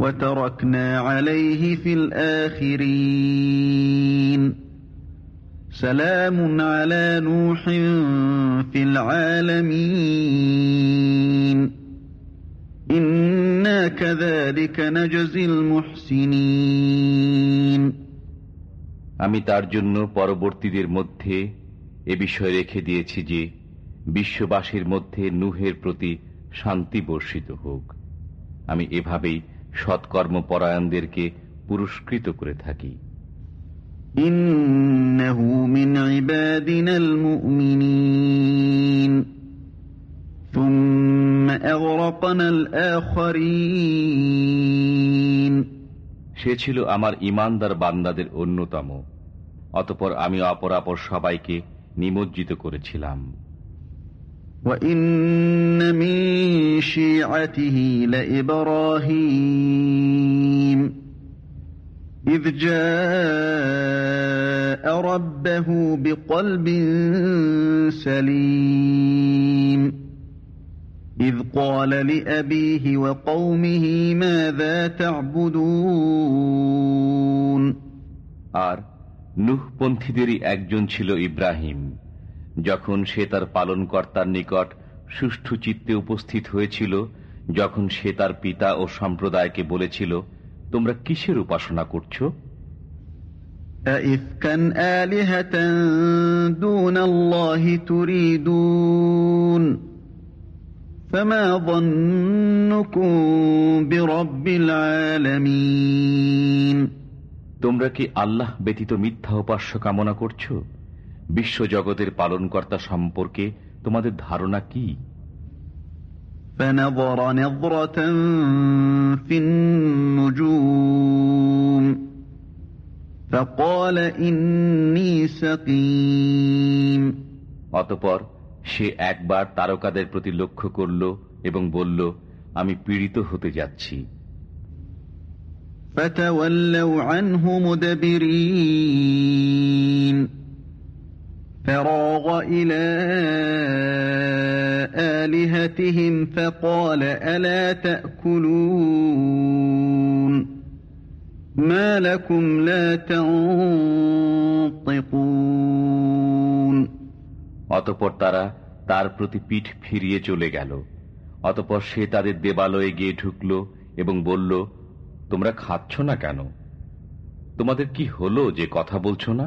وتركنا عليه في الآخرين سلام على نوح في العالمين إنا كذلك نجزي المحسنين আমি তার জন্য পরবর্তীদের মধ্যে এ বিষয় রেখে দিয়েছি যে বিশ্ববাসীর মধ্যে নুহের প্রতি শান্তি বর্ষিত হোক আমি এভাবেই সৎকর্ম পরায়ণদেরকে পুরস্কৃত করে থাকি। সে ছিল আমার ইমানদার বান্দাদের অন্যতম অতপর আমি অপরাপর সবাইকে নিমজ্জিত করেছিলাম। وإن من شيعته لإبراهيم إذ جاء ربه بقلب سليم إذ قال لأبيه وقومه ماذا تعبدون আর নুহপন্থীদেরই একজন ছিল ইব্রাহিম যখন সে তার পালনকর্তার নিকট সুষ্ঠু চিত্তে উপস্থিত হয়েছিল যখন সে তার পিতা ও সম্প্রদায়কে বলেছিল তোমরা কিসের উপাসনা করছ? তোমরা কি আল্লাহ ব্যতীত মিথ্যা উপাস্য কামনা করছ? বিশ্বজগতের পালনকর্তা সম্পর্কে তোমাদের ধারণা কি অতপর সে একবার তারকাদের প্রতি লক্ষ্য করল এবং বলল আমি পীড়িত হতে যাচ্ছি فتولوا عنه مدبرين فراغ إلى آلهتهم فقال ألا تأكلون ما لكم لا تنطقون অতপর তারা তার প্রতি পিঠ ফিরিয়ে চলে গেল অতপর সে তাদের দেবালয়ে গিয়ে ঢুকল এবং বলল তোমরা খাচ্ছ না কেন তোমাদের কি হলো যে কথা বলছো না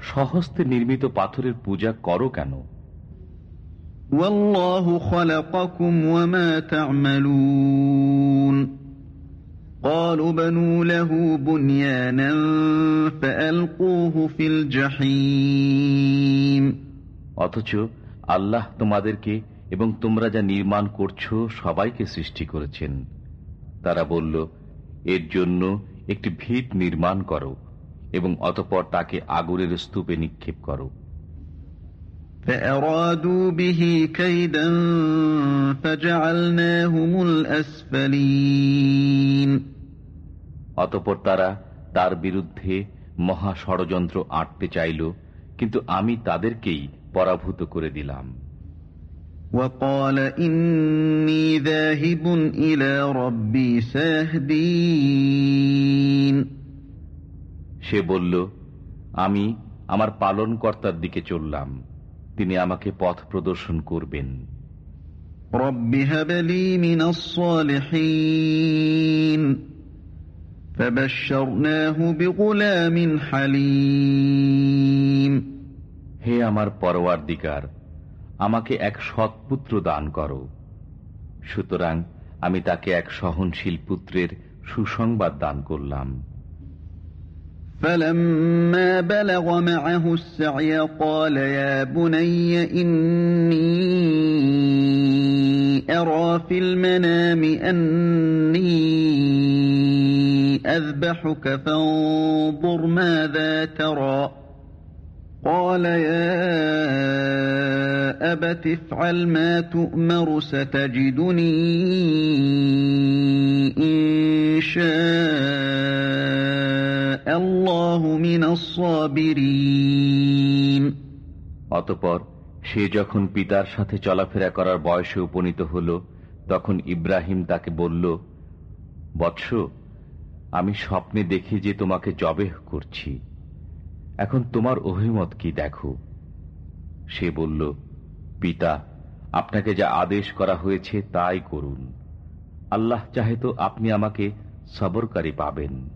সহস্তে নির্মিত পাথরের পূজা করো কেন? অথচ আল্লাহ তোমাদেরকে এবং তোমরা যা নির্মাণ করছ সবাইকে সৃষ্টি করেছেন। তারা বলল এর জন্য একটি ভিত নির্মাণ করো। এবং অতপর তাকে আগুনের স্তূপে নিক্ষেপ করো অতপর তারা তার বিরুদ্ধে মহা ষড়যন্ত্র আটতে চাইল কিন্তু আমি তাদেরকেই পরাভূত করে দিলাম وقال إني ذاهب إلى ربي سيهدين সে বলল আমি আমার পালন কর্তার দিকে চললাম। তিনি আমাকে পথ প্রদর্শন করবেন। হে আমার পরওয়ার দিকার আমাকে এক সৎপুত্র দান করো। সুতরাং আমি তাকে এক সহনশীল পুত্রের সুসংবাদ দান করলাম। فلما بلغ معه السعي قال يا بني إني أرى في المنام أني أذبحك فانظر ماذا ترى قال يا أبت افعل ما تؤمر ستجدني إن شاء অতপর সে যখন পিতার সাথে চলাফেরা করার বয়সে উপনীত হল, তখন ইব্রাহিম তাকে বলল, বৎস, আমি স্বপ্নে দেখি যে তোমাকে জবেহ করছি। এখন তোমার অভিমত কি দেখো? সে বলল, পিতা, আপনাকে যা আদেশ করা হয়েছে তাই করুন। আল্লাহ চাহে তো আপনি আমাকে সবরকারী পাবেন।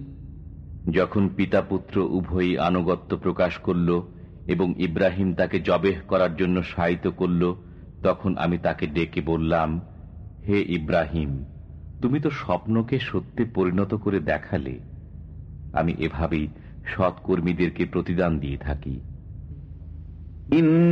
যখন পিতা পুত্র উভয়ই আনুগত্য প্রকাশ করল এবং ইব্রাহিম তাকে জবেহ করার জন্য সাহিত্য করল, তখন আমি তাকে ডেকে বললাম, হে ইব্রাহিম, তুমি তো স্বপ্নকে সত্যে পরিণত করে দেখালে। আমি এভাবেই সৎকর্মীদেরকে প্রতিদান দিয়ে থাকি। إن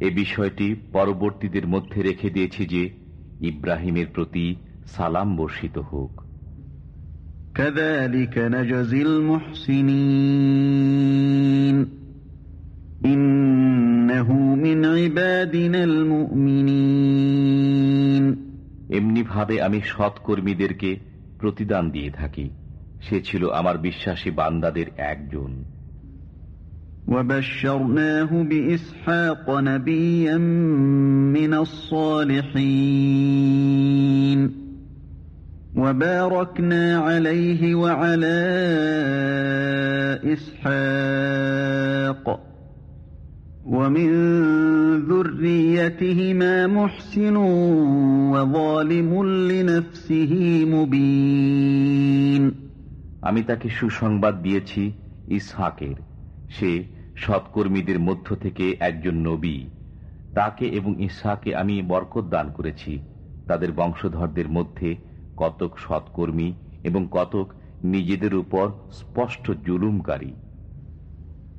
এ বিষয়টি পরবর্তীদের মধ্যে রেখে দিয়েছি যে ইব্রাহিমের প্রতি সালাম বর্ষিত হোক। এমনি ভাবে আমি সৎকর্মীদেরকে প্রতিদান দিয়ে থাকি। সে ছিল আমার বিশ্বাসী বান্দাদের একজন। وبشرناه بإسحاق نبيا من الصالحين وباركنا عليه وعلى إسحاق ومن ذريتهما محسن وظالم لنفسه مبين আমি তাকে সুসংবাদ দিয়েছি ইসহাকের সে সৎকর্মীদের মধ্য থেকে একজন নবী তাকে এবং ইসহাকে আমি বরকত দান করেছি তাদের বংশধরদের মধ্যে কতক সৎকর্মী এবং কতক নিজেদের উপর স্পষ্ট জুলুমকারী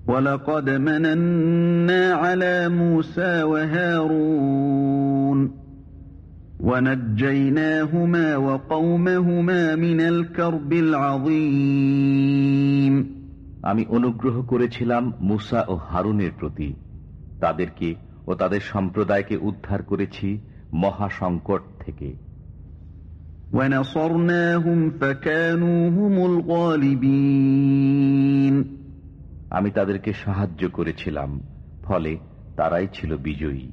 ولقد مننا على موسى وهارون ونجيناهما وقومهما من الكرب العظيم আমি অনুগ্রহ করেছিলাম মুসা ও হারুনের প্রতি তাদেরকে ও তাদের সম্প্রদায়কে উদ্ধার করেছি মহাসংকট থেকে ونصرناهم فكانوا هم الغالبين আমি তাদেরকে সাহায্য করেছিলাম ফলে তারাই ছিল বিজয়ী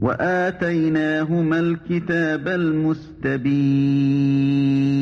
وآتيناهما الكتاب المستبين وهديناهما الصراط المستقيم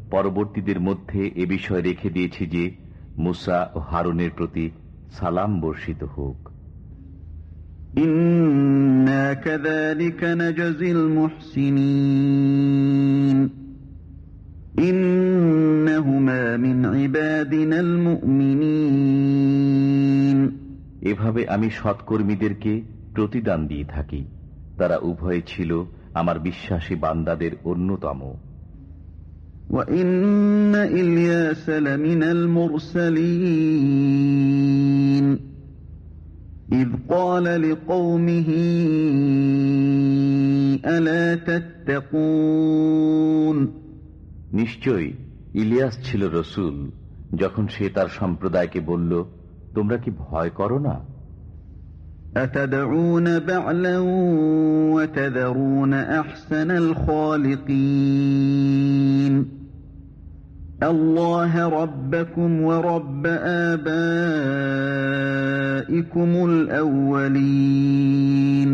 পরবর্তীদের মধ্যে এ বিষয় রেখে দিয়েছি যে মুসা ও হারুনের প্রতি সালাম বর্ষিত হোক। এভাবে আমি সৎকর্মীদেরকে প্রতিদান দিয়ে থাকি। তারা উভয়ে ছিল আমার বিশ্বাসী বান্দাদের অন্যতম। إذ قال لقومه ألا تتقون নিশ্চয়ই ইলিয়াস ছিল রসুল যখন সে তার সম্প্রদায়কে বলল তোমরা কি ভয় করো না أتدعون بعلا وتذرون أحسن الخالقين الله ربكم ورب آبائكم الأولين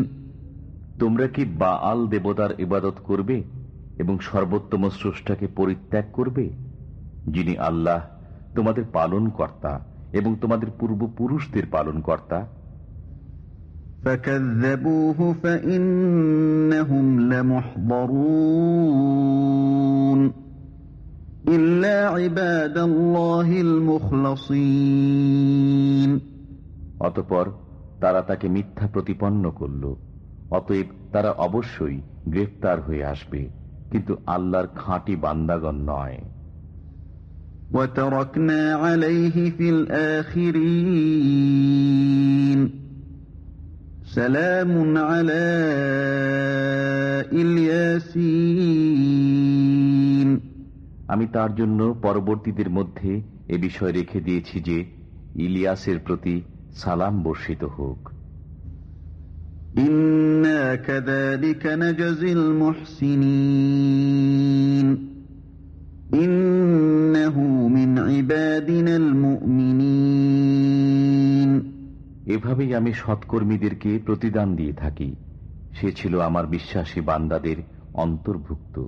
তোমরা কি বাআল দেবতার ইবাদত করবে এবং সর্বোত্তম স্রষ্টাকে পরিত্যাগ করবে যিনি আল্লাহ তোমাদের পালন কর্তা এবং তোমাদের পূর্বপুরুষদের পালন কর্তা فكذبوه فإنهم لمحضرون إلا عباد الله المخلصين অতপর তারা তাকে মিথ্যা প্রতিপন্ন করল অতএব তারা অবশ্যই গ্রেফতার হয়ে আসবে কিন্তু আল্লাহর খাঁটি বান্দাগণ নয় وتركنا عليه في الآخرين سلام على الياسين আমি তার জন্য পরবর্তীদের মধ্যে এ বিষয় রেখে দিয়েছি যে ইলিয়াসের প্রতি সালাম বর্ষিত হোক। এভাবেই আমি সৎকর্মীদেরকে প্রতিদান দিয়ে থাকি। সে ছিল আমার বিশ্বাসী বান্দাদের অন্তর্ভুক্ত।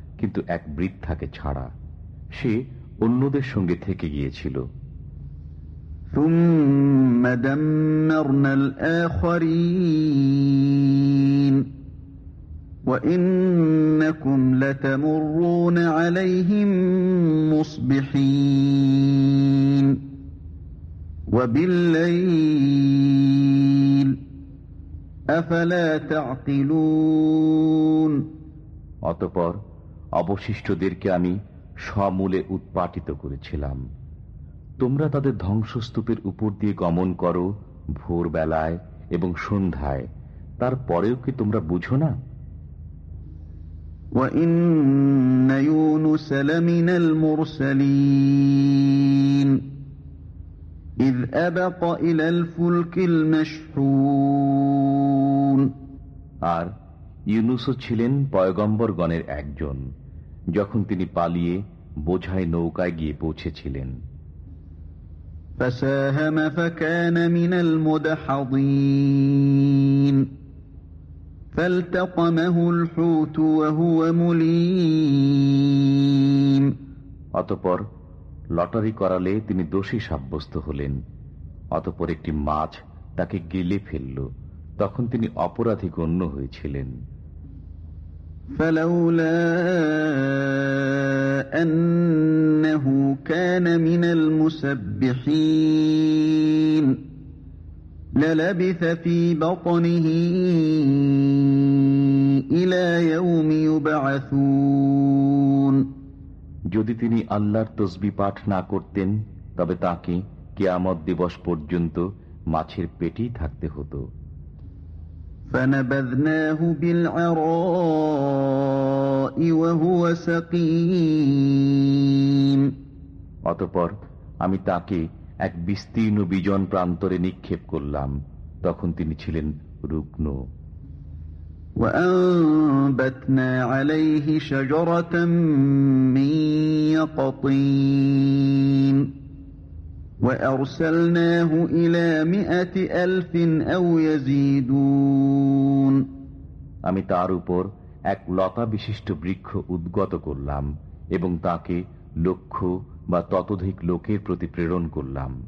কিন্তু এক বৃদ্ধাকে ছাড়া সে অন্যদের সঙ্গে থেকে গিয়েছিল। অতপর অবশিষ্টদেরকে আমি সমূলে উৎপাটিত করেছিলাম তোমরা তাদের ধ্বংসস্তূপের উপর দিয়ে গমন করো ভোরবেলায় এবং সন্ধ্যায় তারপরেও কি তোমরা বুঝো না وإن يونس لمن المرسلين إذ أبق إلى الفلك المشحون আর ইউনুসও ছিলেন পয়গম্বরগণের একজন যখন তিনি পালিয়ে বোঝায় নৌকায় গিয়ে পৌঁছেছিলেন। অতপর লটারি করালে তিনি দোষী সাব্যস্ত হলেন। অতপর একটি মাছ তাকে গিলে ফেলল। তখন তিনি অপরাধী গণ্য হয়েছিলেন। فلولا أنه كان من المسبحين للبث في بطنه إلى يوم يبعثون যদি তিনি আল্লাহর তসবি পাঠ না করতেন তবে তাকে কেয়ামত দিবস পর্যন্ত মাছের পেটেই থাকতে হতো فنبذناه بالعراء وهو سقيم অতপর আমি তাকে এক বিস্তীর্ণ বিজন প্রান্তরে নিক্ষেপ করলাম তখন তিনি ছিলেন রুগ্ন وأنبتنا عليه شجرة من يقطين وأرسلناه إلى مئة ألف أو يزيدون আমি তার উপর এক লতা বিশিষ্ট বৃক্ষ উদ্গত করলাম এবং তাকে লক্ষ বা ততোধিক লোকের প্রতি প্রেরণ করলাম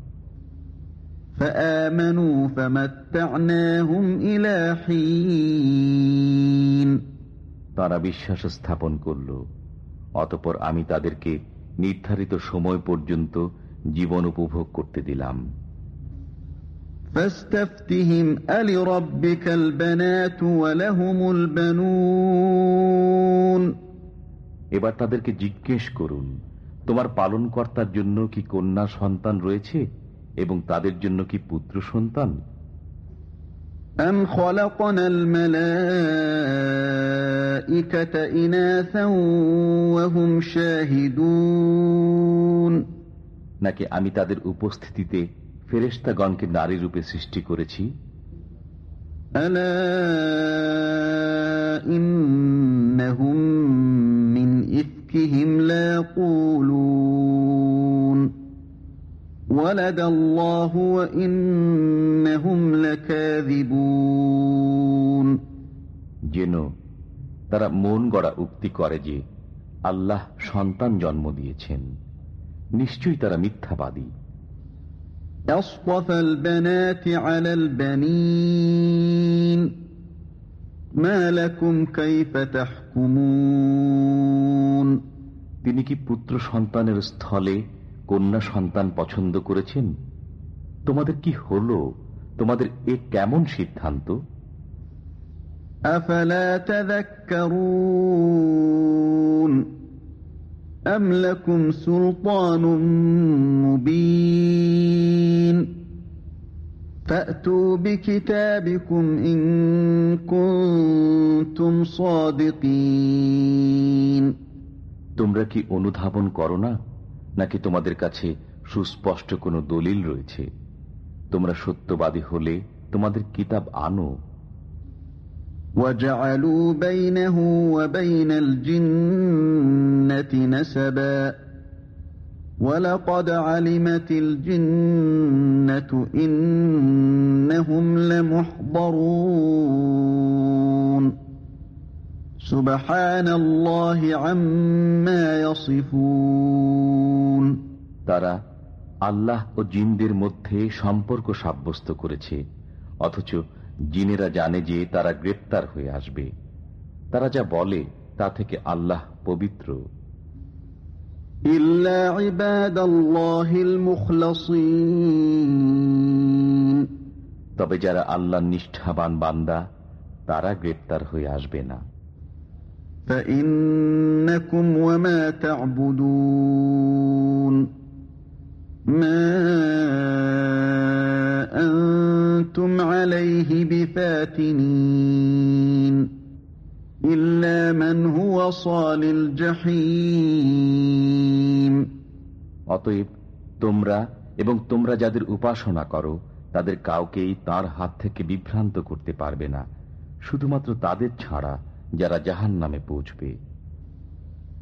فآمنوا فمتعناهم إلى حين তারা বিশ্বাস স্থাপন করল অতপর আমি তাদেরকে নির্ধারিত সময় পর্যন্ত জীবন উপভোগ করতে দিলাম فاستفتهم ألربك البنات ولهم البنون এবার তাদেরকে জিজ্ঞেস করুন তোমার পালনকর্তার জন্য কি কন্যা সন্তান রয়েছে এবং তাদের জন্য কি পুত্র সন্তান أم خلقنا الملائكة إناثا وهم شاهدون নাকি আমি তাদের উপস্থিতিতে ফেরেস্তাগণকে নারী রূপে সৃষ্টি করেছি? যেন তারা মন গড়া উক্তি করে যে আল্লাহ সন্তান জন্ম দিয়েছেন। নিশ্চয়ই তারা মিথ্যাবাদী أصطفى البنات على البنين ما لكم كيف تحكمون তিনি কি পুত্র সন্তানের স্থলে কন্যা সন্তান পছন্দ করেছেন তোমাদের কি হলো তোমাদের এ কেমন সিদ্ধান্ত أفلا تذكرون তোমরা কি অনুধাবন করো না? নাকি তোমাদের কাছে সুস্পষ্ট কোনো দলিল রয়েছে? তোমরা সত্যবাদী হলে তোমাদের কিতাব আনো। وجعلوا بينه وبين الجنة نسبا ولقد علمت الجنة إنهم لمحضرون سبحان الله عما يصفون তারা আল্লাহ ও জিনদের মধ্যে সম্পর্ক সাব্যস্ত করেছে অথচ জিনেরা জানে যে তারা গ্রেপ্তার হয়ে আসবে তারা যা বলে তা থেকে আল্লাহ পবিত্র إلا عباد الله المخلصين তবে যারা আল্লাহ নিষ্ঠাবান বান্দা তারা গ্রেপ্তার হয়ে আসবে না فإنكم وما تعبدون অতএব তোমরা এবং তোমরা যাদের উপাসনা করো, তাদের কাউকেই তার হাত থেকে বিভ্রান্ত করতে পারবে না। শুধুমাত্র তাদের ছাড়া যারা জাহান নামে পৌঁছবে।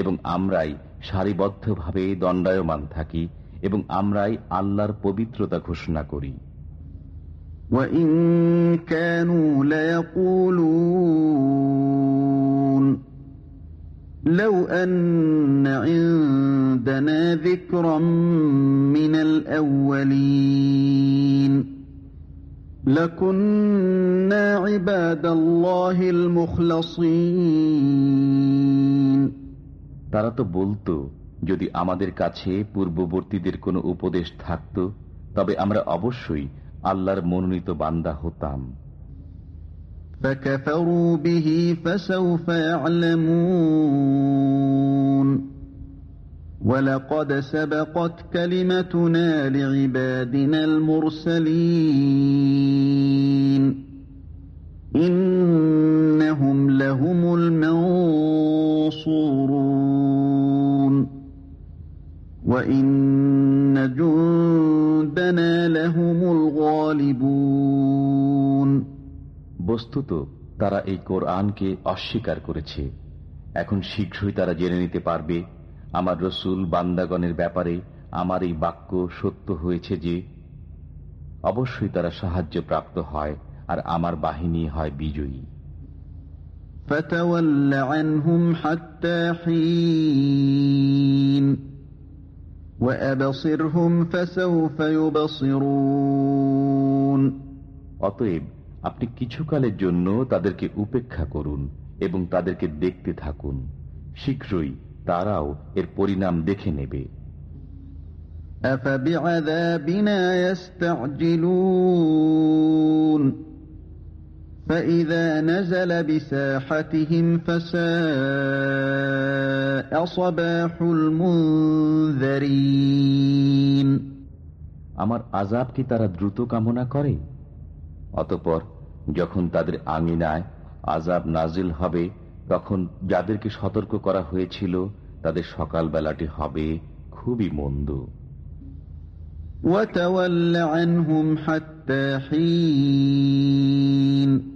এবং আমরাই সারিবদ্ধভাবে দণ্ডায়মান থাকি এবং আমরাই আল্লাহর পবিত্রতা ঘোষণা করি وإن كانوا ليقولون لو أن عندنا ذكرا من الأولين لكنا عباد الله المخلصين তারা তো বলতো যদি আমাদের কাছে পূর্ববর্তীদের কোনো উপদেশ থাকত তবে আমরা অবশ্যই আল্লাহর মনোনীত বান্দা হতাম فكفروا به فسوف يعلمون ولقد سبقت كلمتنا لعبادنا المرسلين বস্তুত তারা এই কোরআনকে অস্বীকার করেছে। এখন শীঘ্রই তারা জেনে নিতে পারবে, আমার রসুল বান্দাগণের ব্যাপারে আমার এই বাক্য সত্য হয়েছে যে, অবশ্যই তারা সাহায্য প্রাপ্ত হয়। আর আমার বাহিনী হয় বিজয়ী فتول عنهم حتى حين وأبصرهم فسوف يبصرون অতএব আপনি কিছুকালের জন্য তাদেরকে উপেক্ষা করুন এবং তাদেরকে দেখতে থাকুন শীঘ্রই তারাও এর পরিণাম দেখে নেবে أفبعذابنا يستعجلون فإذا نزل بساحتهم فساء صباح المنذرين আমার আজাব কি তারা দ্রুত কামনা করে অতপর যখন তাদের আঙিনায় আজাব নাজিল হবে তখন যাদেরকে সতর্ক করা হয়েছিল তাদের সকাল বেলাটি হবে খুবই মন্দ وتول عنهم حتى حين وأبصر فسوف يبصرون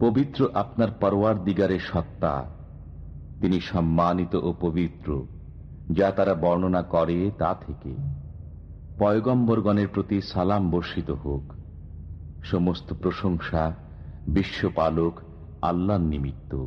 পবিত্র আপনার পরওয়ার দিগারের সত্তা। তিনি সম্মানিত ও পবিত্র, যা তারা বর্ণনা করে তা থেকে। পয়গম্বরগণের প্রতি সালাম বর্ষিত হোক। সমস্ত প্রশংসা বিশ্বপালক আল্লাহর নিমিত্ত।